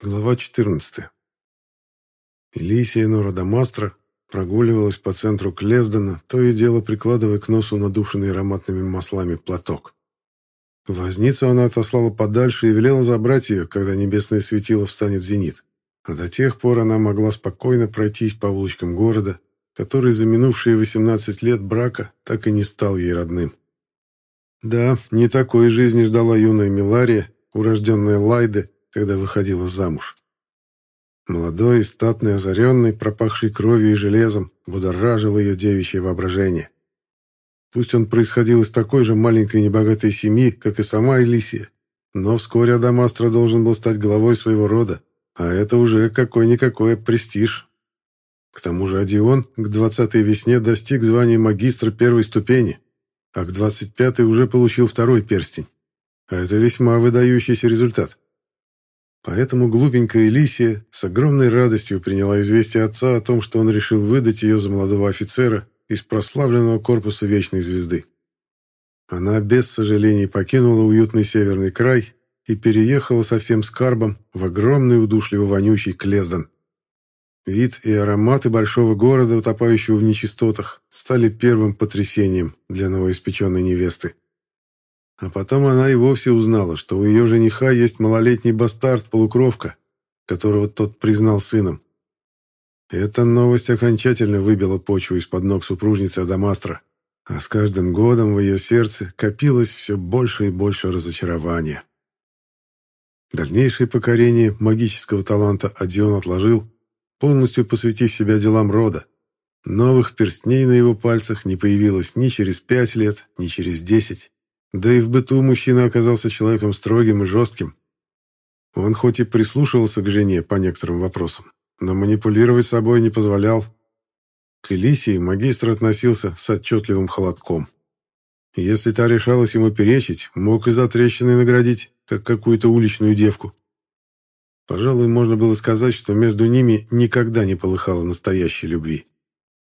Глава 14. Элисия Нородомастра прогуливалась по центру Клездена, то и дело прикладывая к носу надушенный ароматными маслами платок. Возницу она отослала подальше и велела забрать ее, когда небесное светило встанет в зенит. А до тех пор она могла спокойно пройтись по улочкам города, который за минувшие 18 лет брака так и не стал ей родным. Да, не такой жизни ждала юная Милария, урожденная Лайде, когда выходила замуж. Молодой, статный, озаренный, пропахший кровью и железом, будоражил ее девичье воображение. Пусть он происходил из такой же маленькой небогатой семьи, как и сама Элисия, но вскоре Адамастро должен был стать главой своего рода, а это уже какой-никакой престиж. К тому же Адион к двадцатой весне достиг звания магистра первой ступени, а к двадцать пятой уже получил второй перстень. А это весьма выдающийся результат. Поэтому глупенькая Элисия с огромной радостью приняла известие отца о том, что он решил выдать ее за молодого офицера из прославленного корпуса Вечной Звезды. Она без сожалений покинула уютный северный край и переехала со всем скарбом в огромный удушливо вонючий Клезден. Вид и ароматы большого города, утопающего в нечистотах, стали первым потрясением для новоиспеченной невесты. А потом она и вовсе узнала, что у ее жениха есть малолетний бастард-полукровка, которого тот признал сыном. Эта новость окончательно выбила почву из-под ног супружницы Адамастра, а с каждым годом в ее сердце копилось все больше и больше разочарования. Дальнейшее покорение магического таланта Адион отложил, полностью посвятив себя делам рода. Новых перстней на его пальцах не появилось ни через пять лет, ни через десять. Да и в быту мужчина оказался человеком строгим и жестким. Он хоть и прислушивался к жене по некоторым вопросам, но манипулировать собой не позволял. К Элисии магистр относился с отчетливым холодком. Если та решалась ему перечить, мог и за трещиной наградить, как какую-то уличную девку. Пожалуй, можно было сказать, что между ними никогда не полыхало настоящей любви.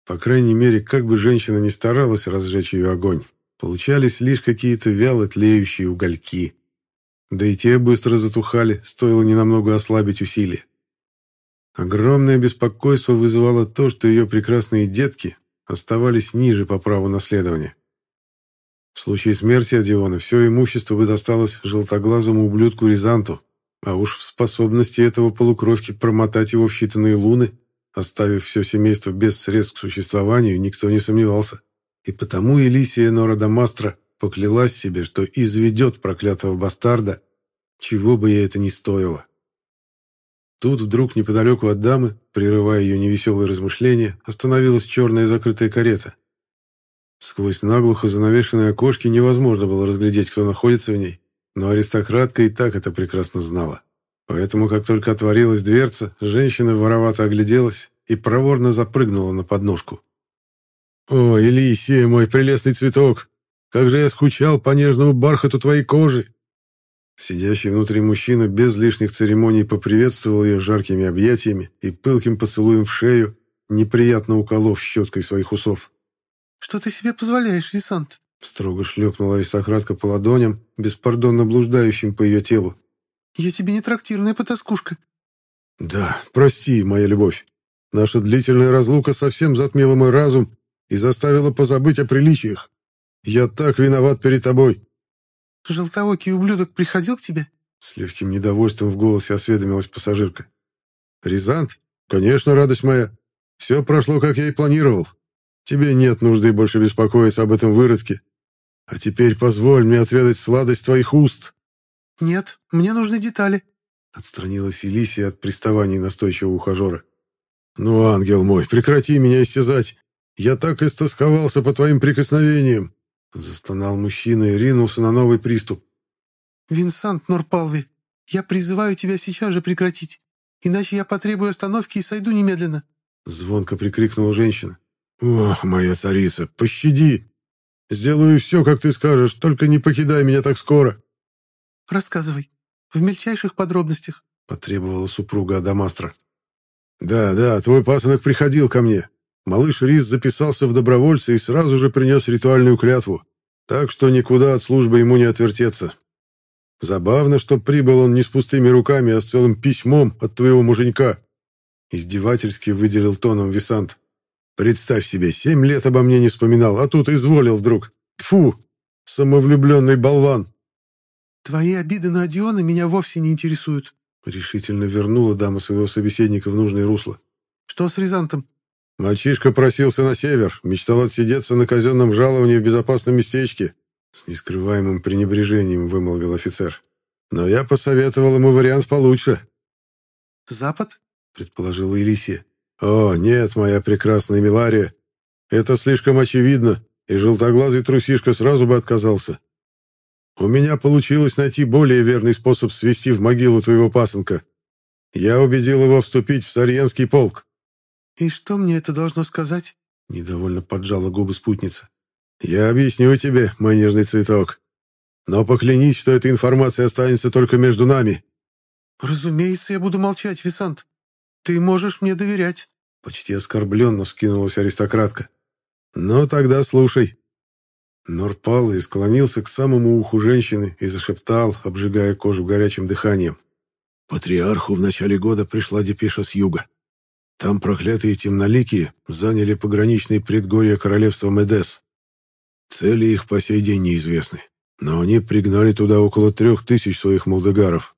По крайней мере, как бы женщина ни старалась разжечь ее огонь, Получались лишь какие-то вяло тлеющие угольки. Да и те быстро затухали, стоило ненамного ослабить усилия. Огромное беспокойство вызывало то, что ее прекрасные детки оставались ниже по праву наследования. В случае смерти Адиона все имущество бы досталось желтоглазому ублюдку Рязанту, а уж в способности этого полукровки промотать его в считанные луны, оставив все семейство без средств к существованию, никто не сомневался. И потому Элисия Нородомастра поклялась себе, что изведет проклятого бастарда, чего бы ей это ни стоило. Тут вдруг неподалеку от дамы, прерывая ее невеселые размышления, остановилась черная закрытая карета. Сквозь наглухо занавешенные окошки невозможно было разглядеть, кто находится в ней, но аристократка и так это прекрасно знала. Поэтому, как только отворилась дверца, женщина воровато огляделась и проворно запрыгнула на подножку. «О, Елисия, мой прелестный цветок! Как же я скучал по нежному бархату твоей кожи!» Сидящий внутри мужчина без лишних церемоний поприветствовал ее жаркими объятиями и пылким поцелуем в шею, неприятно уколов щеткой своих усов. «Что ты себе позволяешь, Висант?» строго шлепнула аристократка по ладоням, беспардонно блуждающим по ее телу. «Я тебе не трактирная потаскушка». «Да, прости, моя любовь. Наша длительная разлука совсем затмила мой разум и заставила позабыть о приличиях. Я так виноват перед тобой». «Желтоокий ублюдок приходил к тебе?» С легким недовольством в голосе осведомилась пассажирка. «Рязант? Конечно, радость моя. Все прошло, как я и планировал. Тебе нет нужды больше беспокоиться об этом выродке. А теперь позволь мне отведать сладость твоих уст». «Нет, мне нужны детали», — отстранилась Елисия от приставаний настойчивого ухажера. «Ну, ангел мой, прекрати меня истязать. Я так истосковался по твоим прикосновениям!» Застонал мужчина и ринулся на новый приступ. «Винсант Норпалви, я призываю тебя сейчас же прекратить, иначе я потребую остановки и сойду немедленно!» Звонко прикрикнула женщина. «Ох, моя царица, пощади! Сделаю все, как ты скажешь, только не покидай меня так скоро!» «Рассказывай, в мельчайших подробностях», — потребовала супруга Адамастра. «Да, да, твой пасынок приходил ко мне. Малыш Рис записался в добровольцы и сразу же принес ритуальную клятву, так что никуда от службы ему не отвертеться. Забавно, что прибыл он не с пустыми руками, а с целым письмом от твоего муженька. Издевательски выделил тоном Висант. Представь себе, семь лет обо мне не вспоминал, а тут изволил вдруг. Тфу, самовлюбленный болван. Твои обиды на Одиона меня вовсе не интересуют, решительно вернула дама своего собеседника в нужное русло. Что с Рязантом? Мальчишка просился на север, мечтал отсидеться на казенном жаловании в безопасном местечке. С нескрываемым пренебрежением вымолвил офицер. Но я посоветовал ему вариант получше. «Запад?» — предположила Элисия. «О, нет, моя прекрасная Милария. Это слишком очевидно, и желтоглазый трусишка сразу бы отказался. У меня получилось найти более верный способ свести в могилу твоего пасынка. Я убедил его вступить в Сарьенский полк». «И что мне это должно сказать?» — недовольно поджала губы спутница. «Я объясню тебе, мой нежный цветок. Но поклянись, что эта информация останется только между нами». «Разумеется, я буду молчать, Висант. Ты можешь мне доверять». Почти оскорбленно вскинулась аристократка. «Ну, тогда слушай». Норпал и склонился к самому уху женщины и зашептал, обжигая кожу горячим дыханием. Патриарху в начале года пришла депеша с юга. Там проклятые темноликие заняли пограничные предгорья королевства Медес. Цели их по сей день неизвестны, но они пригнали туда около трех тысяч своих молдегаров.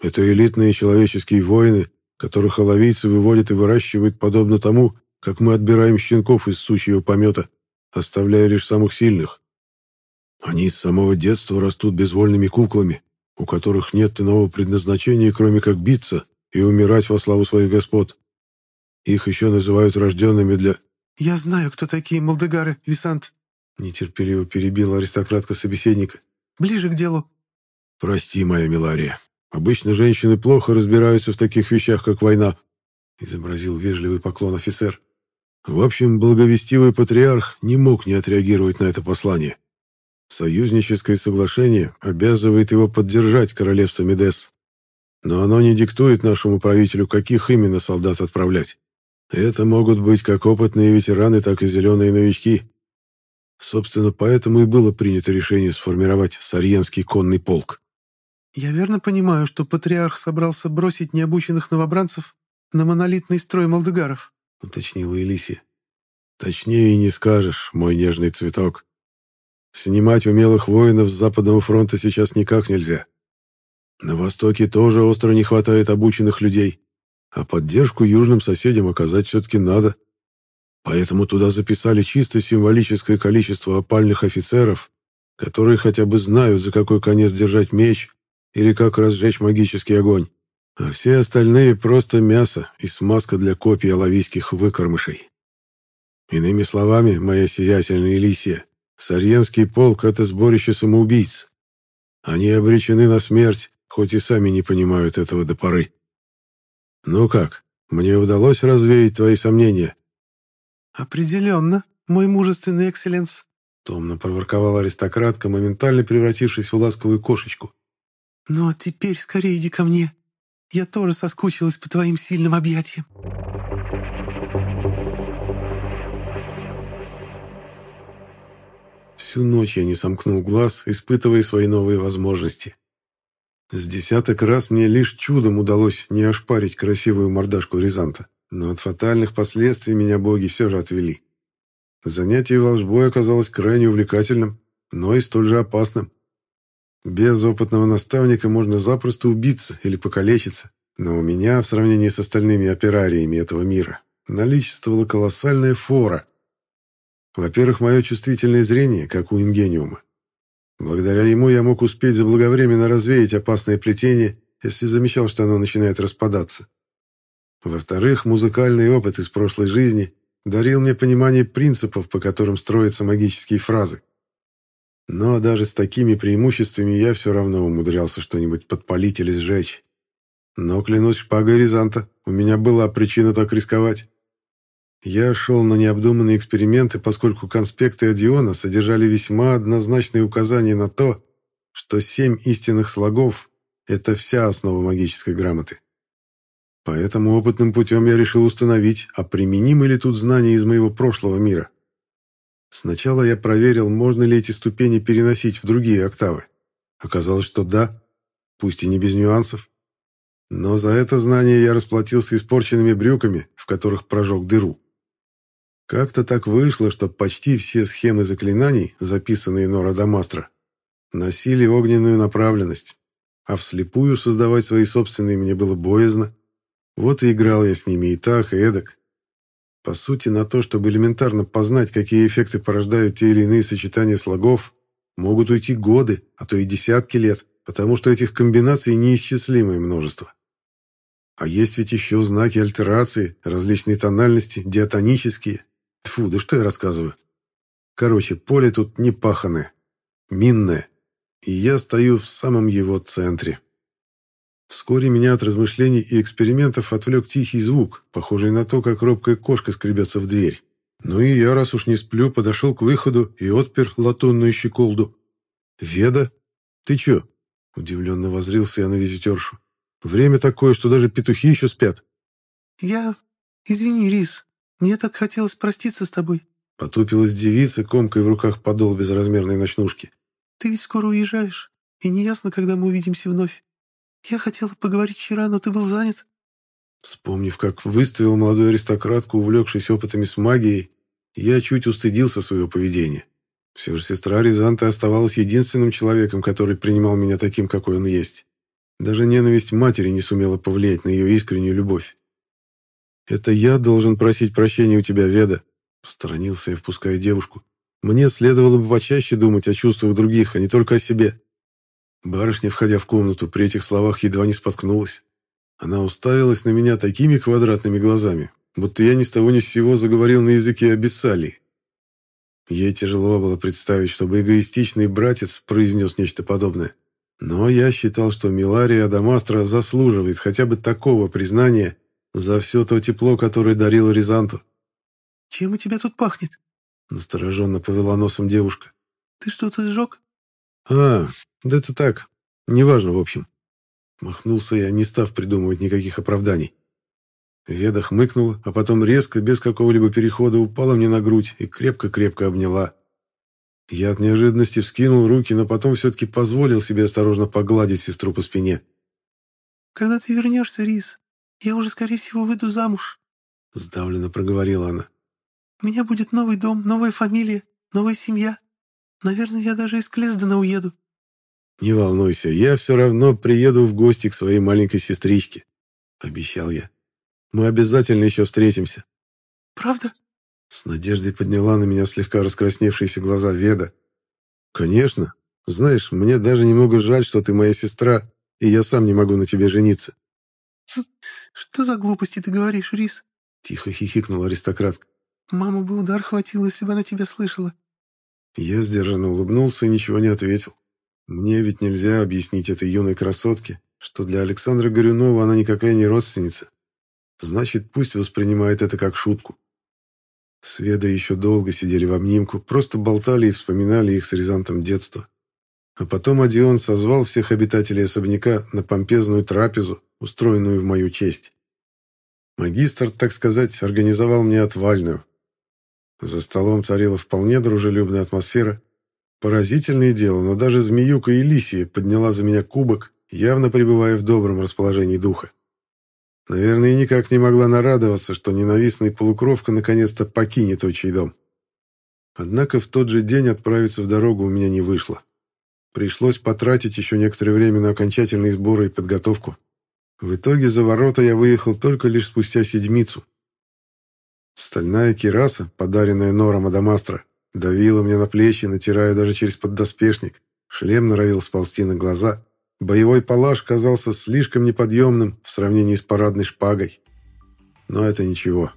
Это элитные человеческие воины, которых оловийцы выводят и выращивают подобно тому, как мы отбираем щенков из сучьего помета, оставляя лишь самых сильных. Они с самого детства растут безвольными куклами, у которых нет иного предназначения, кроме как биться и умирать во славу своих господ. Их еще называют рожденными для... «Я знаю, кто такие молдегары, Висант», — нетерпеливо перебила аристократка собеседника. «Ближе к делу». «Прости, моя Милария, Обычно женщины плохо разбираются в таких вещах, как война», — изобразил вежливый поклон офицер. В общем, благовестивый патриарх не мог не отреагировать на это послание. Союзническое соглашение обязывает его поддержать королевство Медес. Но оно не диктует нашему правителю, каких именно солдат отправлять. Это могут быть как опытные ветераны, так и зеленые новички. Собственно, поэтому и было принято решение сформировать Сарьенский конный полк. «Я верно понимаю, что патриарх собрался бросить необученных новобранцев на монолитный строй молдыгаров?» — уточнила Элисия. «Точнее и не скажешь, мой нежный цветок. Снимать умелых воинов с Западного фронта сейчас никак нельзя. На Востоке тоже остро не хватает обученных людей, а поддержку южным соседям оказать все-таки надо. Поэтому туда записали чисто символическое количество опальных офицеров, которые хотя бы знают, за какой конец держать меч или как разжечь магический огонь, а все остальные просто мясо и смазка для копий алавийских выкормышей. Иными словами, моя сиятельная Элисия, Сарьенский полк — это сборище самоубийц. Они обречены на смерть, хоть и сами не понимают этого до поры. Ну как, мне удалось развеять твои сомнения? «Определенно, мой мужественный экселленс», — томно проворковала аристократка, моментально превратившись в ласковую кошечку. «Но теперь скорее иди ко мне. Я тоже соскучилась по твоим сильным объятиям». Всю ночь я не сомкнул глаз, испытывая свои новые возможности. С десяток раз мне лишь чудом удалось не ошпарить красивую мордашку Рязанта, но от фатальных последствий меня боги все же отвели. Занятие волжбой оказалось крайне увлекательным, но и столь же опасным. Без опытного наставника можно запросто убиться или покалечиться, но у меня, в сравнении с остальными операриями этого мира, наличествовала колоссальная фора. Во-первых, мое чувствительное зрение, как у ингениума. Благодаря ему я мог успеть заблаговременно развеять опасное плетение, если замечал, что оно начинает распадаться. Во-вторых, музыкальный опыт из прошлой жизни дарил мне понимание принципов, по которым строятся магические фразы. Но даже с такими преимуществами я все равно умудрялся что-нибудь подпалить или сжечь. Но, клянусь шпагой Рязанта, у меня была причина так рисковать. Я шел на необдуманные эксперименты, поскольку конспекты Одиона содержали весьма однозначные указания на то, что семь истинных слогов — это вся основа магической грамоты. Поэтому опытным путем я решил установить, а применимы ли тут знания из моего прошлого мира. Сначала я проверил, можно ли эти ступени переносить в другие октавы. Оказалось, что да, пусть и не без нюансов. Но за это знание я расплатился испорченными брюками, в которых прожег дыру. Как-то так вышло, что почти все схемы заклинаний, записанные Нора Дамастро, носили огненную направленность, а вслепую создавать свои собственные мне было боязно. Вот и играл я с ними и так, и эдак. По сути, на то, чтобы элементарно познать, какие эффекты порождают те или иные сочетания слогов, могут уйти годы, а то и десятки лет, потому что этих комбинаций неисчислимое множество. А есть ведь еще знаки альтерации, различные тональности, диатонические. Тьфу, да что я рассказываю. Короче, поле тут не паханое, минное, и я стою в самом его центре. Вскоре меня от размышлений и экспериментов отвлек тихий звук, похожий на то, как робкая кошка скребется в дверь. Ну и я, раз уж не сплю, подошел к выходу и отпер латунную щеколду. «Веда? Ты чё?» — удивленно возрился я на визитершу. «Время такое, что даже петухи еще спят». «Я... Извини, Рис, мне так хотелось проститься с тобой». Потупилась девица, комкой в руках подол безразмерной ночнушки. «Ты ведь скоро уезжаешь, и неясно, когда мы увидимся вновь. Я хотела поговорить вчера, но ты был занят». Вспомнив, как выставил молодую аристократку, увлекшись опытами с магией, я чуть устыдился своего поведения. Все же сестра Рязанта оставалась единственным человеком, который принимал меня таким, какой он есть. Даже ненависть матери не сумела повлиять на ее искреннюю любовь. «Это я должен просить прощения у тебя, Веда», — посторонился я, впуская девушку. «Мне следовало бы почаще думать о чувствах других, а не только о себе». Барышня, входя в комнату, при этих словах едва не споткнулась. Она уставилась на меня такими квадратными глазами, будто я ни с того ни с сего заговорил на языке Абиссалии. Ей тяжело было представить, чтобы эгоистичный братец произнес нечто подобное. Но я считал, что Милария Адамастра заслуживает хотя бы такого признания за все то тепло, которое дарил Рязанту. «Чем у тебя тут пахнет?» Настороженно повела носом девушка. «Ты что-то сжег?» «А, да это так. Неважно, в общем». Махнулся я, не став придумывать никаких оправданий. Веда хмыкнула, а потом резко, без какого-либо перехода, упала мне на грудь и крепко-крепко обняла. Я от неожиданности вскинул руки, но потом все-таки позволил себе осторожно погладить сестру по спине. «Когда ты вернешься, Рис, я уже, скорее всего, выйду замуж», — сдавленно проговорила она. «У меня будет новый дом, новая фамилия, новая семья. Наверное, я даже из Клездена уеду». «Не волнуйся, я все равно приеду в гости к своей маленькой сестричке», — обещал я. «Мы обязательно еще встретимся». «Правда?» С надеждой подняла на меня слегка раскрасневшиеся глаза Веда. «Конечно. Знаешь, мне даже немного жаль, что ты моя сестра, и я сам не могу на тебе жениться». «Что за глупости ты говоришь, Рис?» Тихо хихикнула аристократка. «Мама бы удар хватила, если бы она тебя слышала». Я сдержанно улыбнулся и ничего не ответил. Мне ведь нельзя объяснить этой юной красотке, что для Александра Горюнова она никакая не родственница. Значит, пусть воспринимает это как шутку. Сведа еще долго сидели в обнимку, просто болтали и вспоминали их с Рязантом детства. А потом Одион созвал всех обитателей особняка на помпезную трапезу, устроенную в мою честь. Магистр, так сказать, организовал мне отвальную. За столом царила вполне дружелюбная атмосфера, Поразительное дело, но даже змеюка Элисия подняла за меня кубок, явно пребывая в добром расположении духа. Наверное, никак не могла нарадоваться, что ненавистный полукровка наконец-то покинет отчий дом. Однако в тот же день отправиться в дорогу у меня не вышло. Пришлось потратить еще некоторое время на окончательные сборы и подготовку. В итоге за ворота я выехал только лишь спустя седмицу. Стальная кираса, подаренная Нором Адамастро, Давила мне на плечи, натирая даже через поддоспешник. Шлем норовил сползти на глаза. Боевой палаш казался слишком неподъемным в сравнении с парадной шпагой. Но это ничего.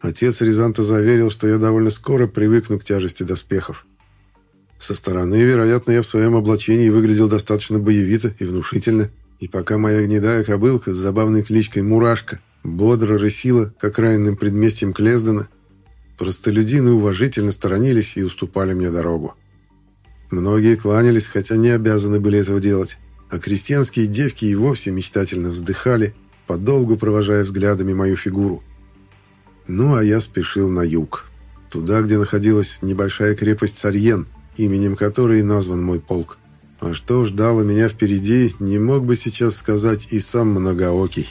Отец Рязанта заверил, что я довольно скоро привыкну к тяжести доспехов. Со стороны, вероятно, я в своем облачении выглядел достаточно боевито и внушительно, и пока моя гнедая кобылка с забавной кличкой Мурашка бодро рысила к окраинным предместьям Клездена, Простолюдины уважительно сторонились и уступали мне дорогу. Многие кланялись, хотя не обязаны были этого делать, а крестьянские девки и вовсе мечтательно вздыхали, подолгу провожая взглядами мою фигуру. Ну, а я спешил на юг, туда, где находилась небольшая крепость Сарьен, именем которой назван мой полк. А что ждало меня впереди, не мог бы сейчас сказать и сам многоокий.